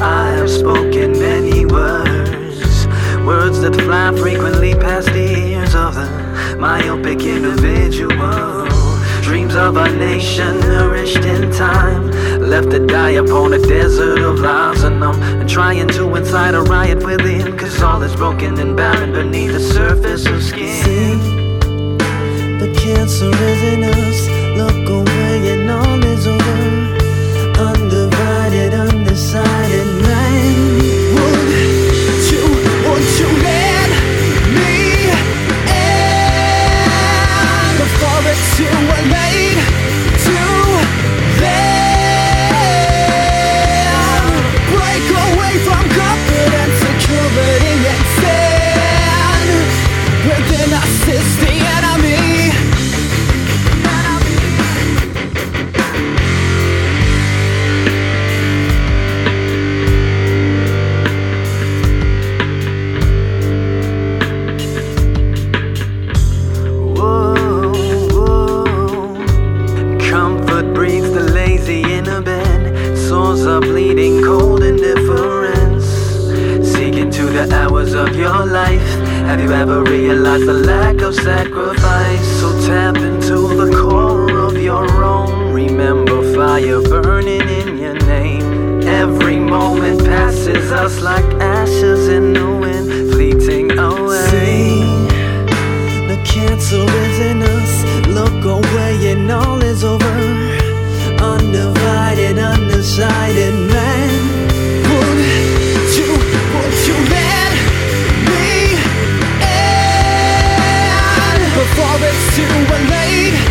I have spoken many words, words that fly frequently past the ears of the myopic individual. Dreams of a nation nourished in time, left to die upon a desert of lies, and I'm and trying to incite a riot within, cause all is broken and barren beneath the surface of skin. See, the cancer is in us, look away and all is hours of your life. Have you ever realized the lack of sacrifice? So tap into the core of your own. Remember fire burning in your name. Every moment passes us like it's too late.